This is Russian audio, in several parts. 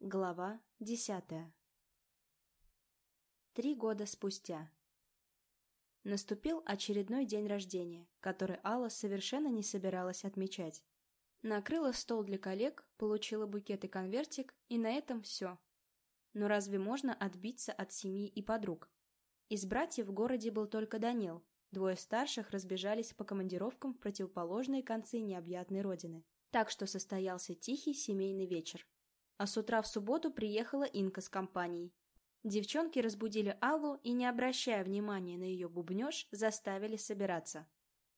Глава десятая Три года спустя Наступил очередной день рождения, который Алла совершенно не собиралась отмечать. Накрыла стол для коллег, получила букет и конвертик, и на этом все. Но разве можно отбиться от семьи и подруг? Из братьев в городе был только Данил, двое старших разбежались по командировкам в противоположные концы необъятной родины. Так что состоялся тихий семейный вечер. А с утра в субботу приехала Инка с компанией. Девчонки разбудили Аллу и, не обращая внимания на ее бубнеж, заставили собираться.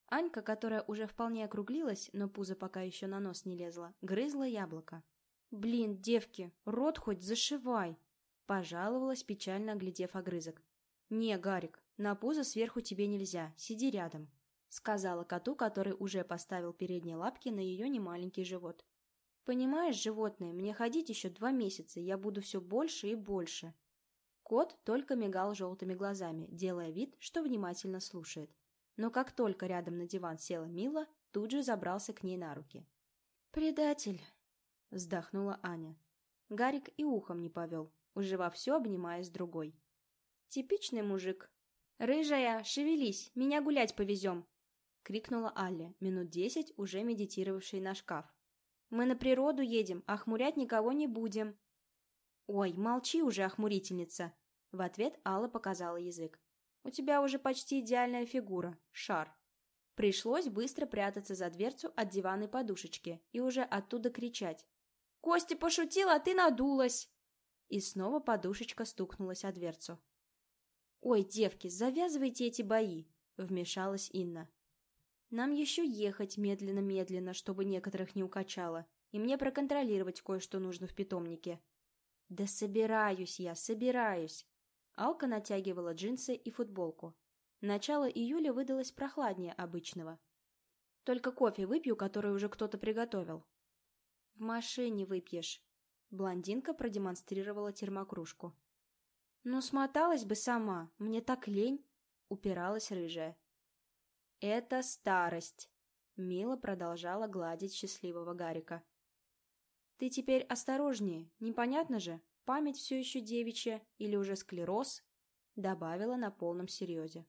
Анька, которая уже вполне округлилась, но пузо пока еще на нос не лезла, грызла яблоко. «Блин, девки, рот хоть зашивай!» Пожаловалась, печально оглядев огрызок. «Не, Гарик, на пузо сверху тебе нельзя, сиди рядом», сказала коту, который уже поставил передние лапки на ее немаленький живот. Понимаешь, животное, мне ходить еще два месяца, я буду все больше и больше. Кот только мигал желтыми глазами, делая вид, что внимательно слушает. Но как только рядом на диван села Мила, тут же забрался к ней на руки. «Предатель!» — вздохнула Аня. Гарик и ухом не повел, уже во все обнимая с другой. «Типичный мужик!» «Рыжая, шевелись, меня гулять повезем!» — крикнула Аля, минут десять уже медитировавший на шкаф. Мы на природу едем, а хмурять никого не будем». «Ой, молчи уже, охмурительница!» В ответ Алла показала язык. «У тебя уже почти идеальная фигура. Шар». Пришлось быстро прятаться за дверцу от диванной подушечки и уже оттуда кричать. «Костя пошутила, а ты надулась!» И снова подушечка стукнулась о дверцу. «Ой, девки, завязывайте эти бои!» — вмешалась Инна. Нам еще ехать медленно-медленно, чтобы некоторых не укачало, и мне проконтролировать кое-что нужно в питомнике. Да собираюсь я, собираюсь. Алка натягивала джинсы и футболку. Начало июля выдалось прохладнее обычного. Только кофе выпью, который уже кто-то приготовил. В машине выпьешь. Блондинка продемонстрировала термокружку. Ну, смоталась бы сама, мне так лень, упиралась рыжая. «Это старость», — Мила продолжала гладить счастливого Гарика. «Ты теперь осторожнее, непонятно же, память все еще девичья или уже склероз?» — добавила на полном серьезе.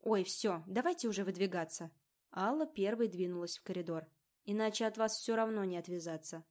«Ой, все, давайте уже выдвигаться». Алла первой двинулась в коридор. «Иначе от вас все равно не отвязаться».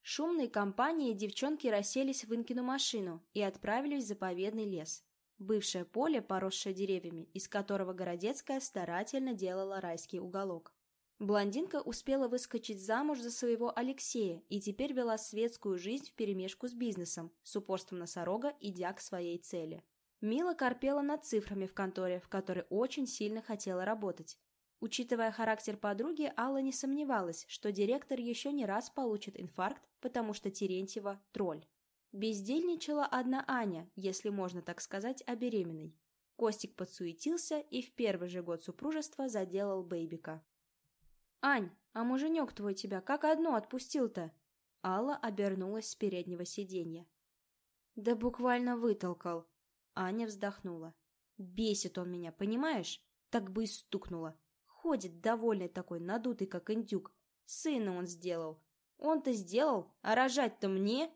Шумной компанией девчонки расселись в Инкину машину и отправились в заповедный лес. Бывшее поле, поросшее деревьями, из которого Городецкая старательно делала райский уголок. Блондинка успела выскочить замуж за своего Алексея и теперь вела светскую жизнь вперемешку с бизнесом, с упорством носорога, идя к своей цели. Мила корпела над цифрами в конторе, в которой очень сильно хотела работать. Учитывая характер подруги, Алла не сомневалась, что директор еще не раз получит инфаркт, потому что Терентьева – тролль. Бездельничала одна Аня, если можно так сказать, о беременной. Костик подсуетился и в первый же год супружества заделал бейбика. «Ань, а муженек твой тебя как одно отпустил-то?» Алла обернулась с переднего сиденья. «Да буквально вытолкал». Аня вздохнула. «Бесит он меня, понимаешь? Так бы и стукнуло. Ходит довольный такой, надутый, как индюк. Сына он сделал. Он-то сделал, а рожать-то мне?»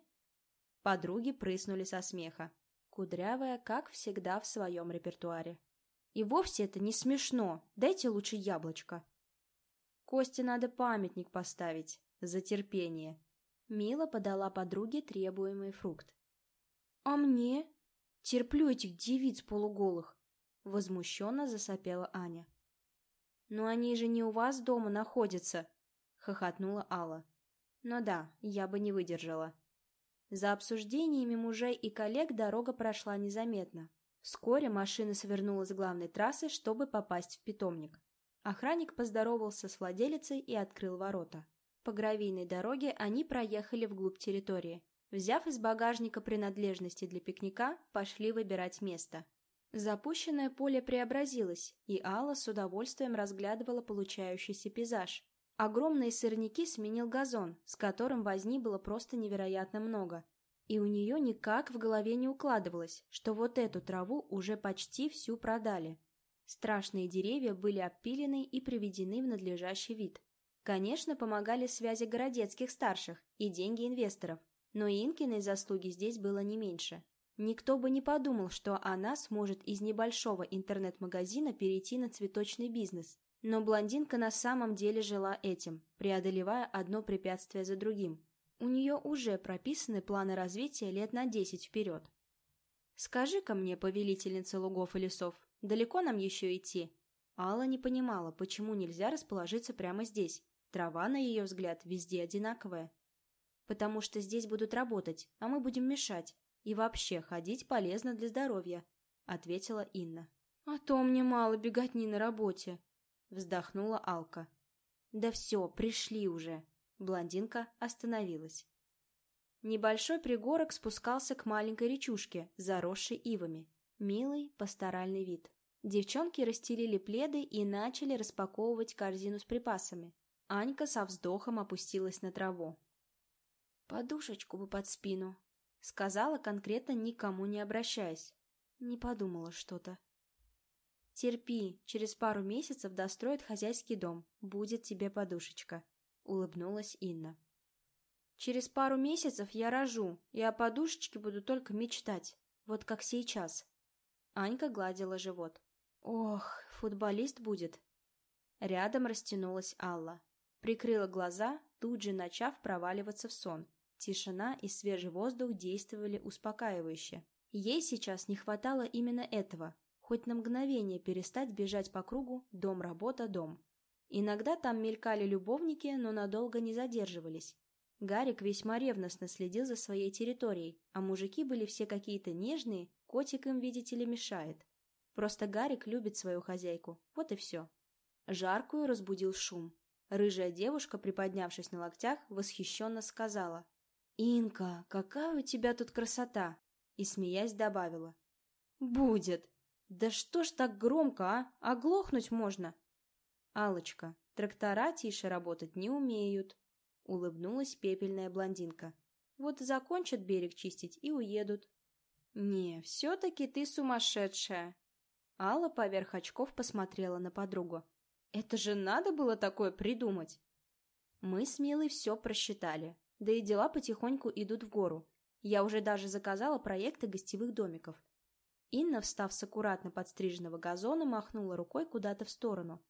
Подруги прыснули со смеха. Кудрявая, как всегда, в своем репертуаре. И вовсе это не смешно. Дайте лучше яблочко. Косте надо памятник поставить. За терпение. Мила подала подруге требуемый фрукт. «А мне? Терплю этих девиц полуголых!» Возмущенно засопела Аня. «Но они же не у вас дома находятся!» Хохотнула Алла. «Ну да, я бы не выдержала. За обсуждениями мужей и коллег дорога прошла незаметно. Вскоре машина свернула с главной трассы, чтобы попасть в питомник. Охранник поздоровался с владелицей и открыл ворота. По гравийной дороге они проехали вглубь территории. Взяв из багажника принадлежности для пикника, пошли выбирать место. Запущенное поле преобразилось, и Алла с удовольствием разглядывала получающийся пейзаж. Огромные сорняки сменил газон, с которым возни было просто невероятно много. И у нее никак в голове не укладывалось, что вот эту траву уже почти всю продали. Страшные деревья были опилены и приведены в надлежащий вид. Конечно, помогали связи городецких старших и деньги инвесторов, Но Инкиной заслуги здесь было не меньше. Никто бы не подумал, что она сможет из небольшого интернет-магазина перейти на цветочный бизнес. Но блондинка на самом деле жила этим, преодолевая одно препятствие за другим. У нее уже прописаны планы развития лет на десять вперед. «Скажи-ка мне, повелительница лугов и лесов, далеко нам еще идти?» Алла не понимала, почему нельзя расположиться прямо здесь. Трава, на ее взгляд, везде одинаковая. «Потому что здесь будут работать, а мы будем мешать. И вообще, ходить полезно для здоровья», — ответила Инна. «А то мне мало беготни на работе», — вздохнула Алка. «Да все, пришли уже», Блондинка остановилась. Небольшой пригорок спускался к маленькой речушке, заросшей ивами. Милый пасторальный вид. Девчонки расстелили пледы и начали распаковывать корзину с припасами. Анька со вздохом опустилась на траву. «Подушечку бы под спину», — сказала конкретно никому не обращаясь. Не подумала что-то. «Терпи, через пару месяцев достроят хозяйский дом, будет тебе подушечка», — улыбнулась Инна. «Через пару месяцев я рожу, и о подушечке буду только мечтать, вот как сейчас». Анька гладила живот. «Ох, футболист будет». Рядом растянулась Алла. Прикрыла глаза, тут же начав проваливаться в сон. Тишина и свежий воздух действовали успокаивающе. Ей сейчас не хватало именно этого, хоть на мгновение перестать бежать по кругу «дом-работа-дом». Иногда там мелькали любовники, но надолго не задерживались. Гарик весьма ревностно следил за своей территорией, а мужики были все какие-то нежные, котик им, видите ли, мешает. Просто Гарик любит свою хозяйку, вот и все. Жаркую разбудил шум. Рыжая девушка, приподнявшись на локтях, восхищенно сказала. «Инка, какая у тебя тут красота!» И, смеясь, добавила. «Будет! Да что ж так громко, а? Оглохнуть можно!» алочка трактора тише работать не умеют», — улыбнулась пепельная блондинка. «Вот закончат берег чистить и уедут». «Не, все-таки ты сумасшедшая!» Алла поверх очков посмотрела на подругу. «Это же надо было такое придумать!» Мы с Милой все просчитали, да и дела потихоньку идут в гору. Я уже даже заказала проекты гостевых домиков. Инна, встав с аккуратно подстриженного газона, махнула рукой куда-то в сторону.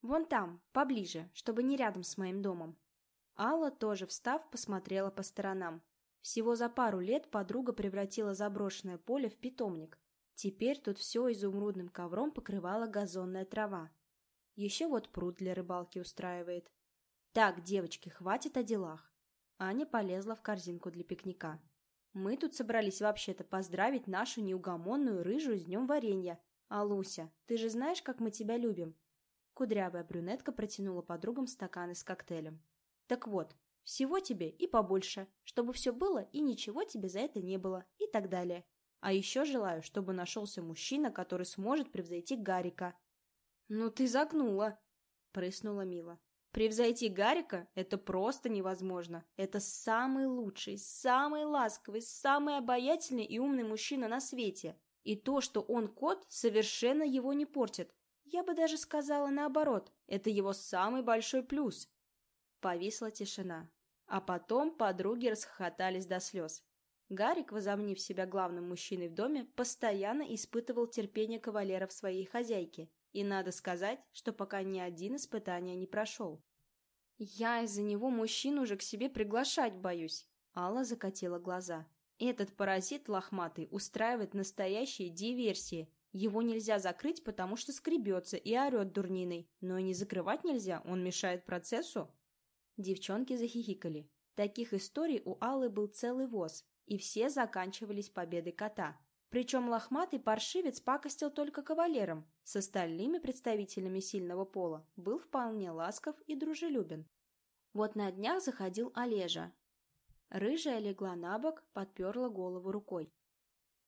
Вон там, поближе, чтобы не рядом с моим домом. Алла, тоже встав, посмотрела по сторонам. Всего за пару лет подруга превратила заброшенное поле в питомник. Теперь тут все изумрудным ковром покрывала газонная трава. Еще вот пруд для рыбалки устраивает. Так, девочки, хватит о делах. Аня полезла в корзинку для пикника. Мы тут собрались вообще-то поздравить нашу неугомонную рыжую с днем варенья. Алуся, ты же знаешь, как мы тебя любим. Кудрявая брюнетка протянула подругам стаканы с коктейлем. «Так вот, всего тебе и побольше, чтобы все было и ничего тебе за это не было, и так далее. А еще желаю, чтобы нашелся мужчина, который сможет превзойти Гарика». «Ну ты загнула!» — прыснула Мила. «Превзойти Гарика — это просто невозможно. Это самый лучший, самый ласковый, самый обаятельный и умный мужчина на свете. И то, что он кот, совершенно его не портит. Я бы даже сказала наоборот, это его самый большой плюс. Повисла тишина. А потом подруги расхохотались до слез. Гарик, возомнив себя главным мужчиной в доме, постоянно испытывал терпение кавалеров своей хозяйки. И надо сказать, что пока ни один испытания не прошел. «Я из-за него мужчин уже к себе приглашать боюсь», — Алла закатила глаза. «Этот паразит лохматый устраивает настоящие диверсии, его нельзя закрыть, потому что скребется и орет дурниной, но и не закрывать нельзя, он мешает процессу. Девчонки захихикали. Таких историй у Аллы был целый воз, и все заканчивались победой кота. Причем лохматый паршивец пакостил только кавалерам, с остальными представителями сильного пола был вполне ласков и дружелюбен. Вот на днях заходил Олежа. Рыжая легла на бок, подперла голову рукой.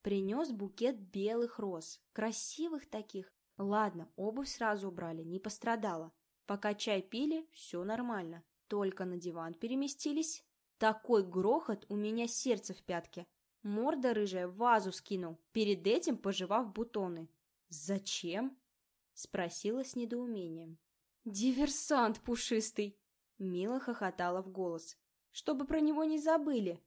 Принес букет белых роз, красивых таких. Ладно, обувь сразу убрали, не пострадала. Пока чай пили, все нормально. Только на диван переместились. Такой грохот, у меня сердце в пятке. Морда рыжая в вазу скинул, перед этим пожевав бутоны. «Зачем?» — спросила с недоумением. «Диверсант пушистый!» — Мила хохотала в голос. «Чтобы про него не забыли!»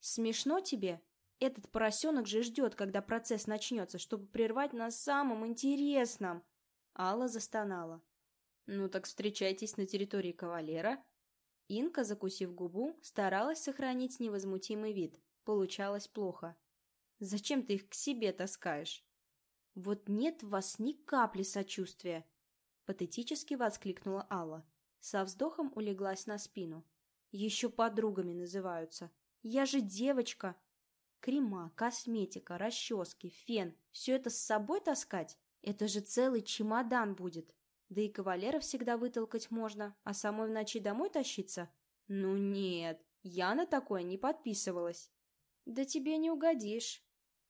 Смешно тебе? Этот поросенок же ждет, когда процесс начнется, чтобы прервать на самом интересном. Алла застонала. Ну так встречайтесь на территории кавалера. Инка, закусив губу, старалась сохранить невозмутимый вид. Получалось плохо. Зачем ты их к себе таскаешь? Вот нет в вас ни капли сочувствия. Патетически воскликнула Алла. Со вздохом улеглась на спину. Еще подругами называются. Я же девочка. Крема, косметика, расчески, фен. Все это с собой таскать? Это же целый чемодан будет. Да и кавалера всегда вытолкать можно, а самой в ночи домой тащиться? Ну нет, я на такое не подписывалась. Да тебе не угодишь.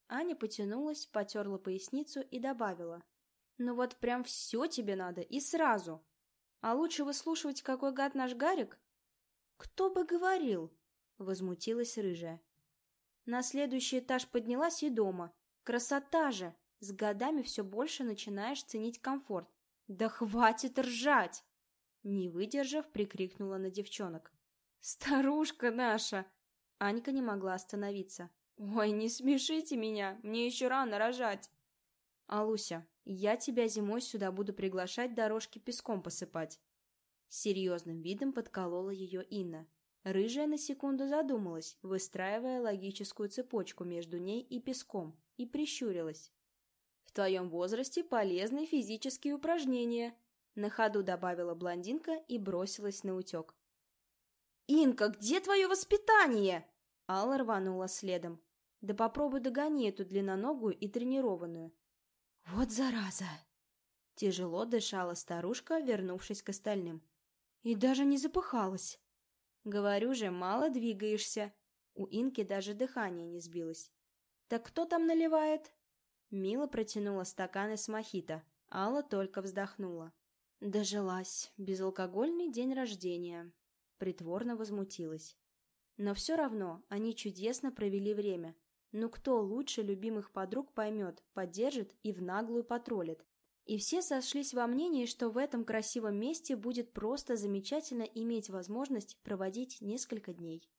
Аня потянулась, потерла поясницу и добавила. Ну вот прям все тебе надо и сразу. А лучше выслушивать, какой гад наш Гарик? Кто бы говорил? Возмутилась рыжая. На следующий этаж поднялась и дома. Красота же! С годами все больше начинаешь ценить комфорт. Да хватит ржать! Не выдержав, прикрикнула на девчонок. «Старушка наша!» Анька не могла остановиться. «Ой, не смешите меня, мне еще рано рожать!» «Алуся, я тебя зимой сюда буду приглашать дорожки песком посыпать». Серьезным видом подколола ее Инна. Рыжая на секунду задумалась, выстраивая логическую цепочку между ней и песком, и прищурилась. «В твоем возрасте полезны физические упражнения», на ходу добавила блондинка и бросилась на утек. «Инка, где твое воспитание?» Алла рванула следом. «Да попробуй догони эту длинноногую и тренированную». «Вот зараза!» Тяжело дышала старушка, вернувшись к остальным. «И даже не запыхалась!» «Говорю же, мало двигаешься!» У Инки даже дыхание не сбилось. «Так кто там наливает?» Мила протянула стаканы с мохито. Алла только вздохнула. Дожилась. Безалкогольный день рождения. Притворно возмутилась. Но все равно они чудесно провели время. Ну кто лучше любимых подруг поймет, поддержит и в наглую потроллит. И все сошлись во мнении, что в этом красивом месте будет просто замечательно иметь возможность проводить несколько дней.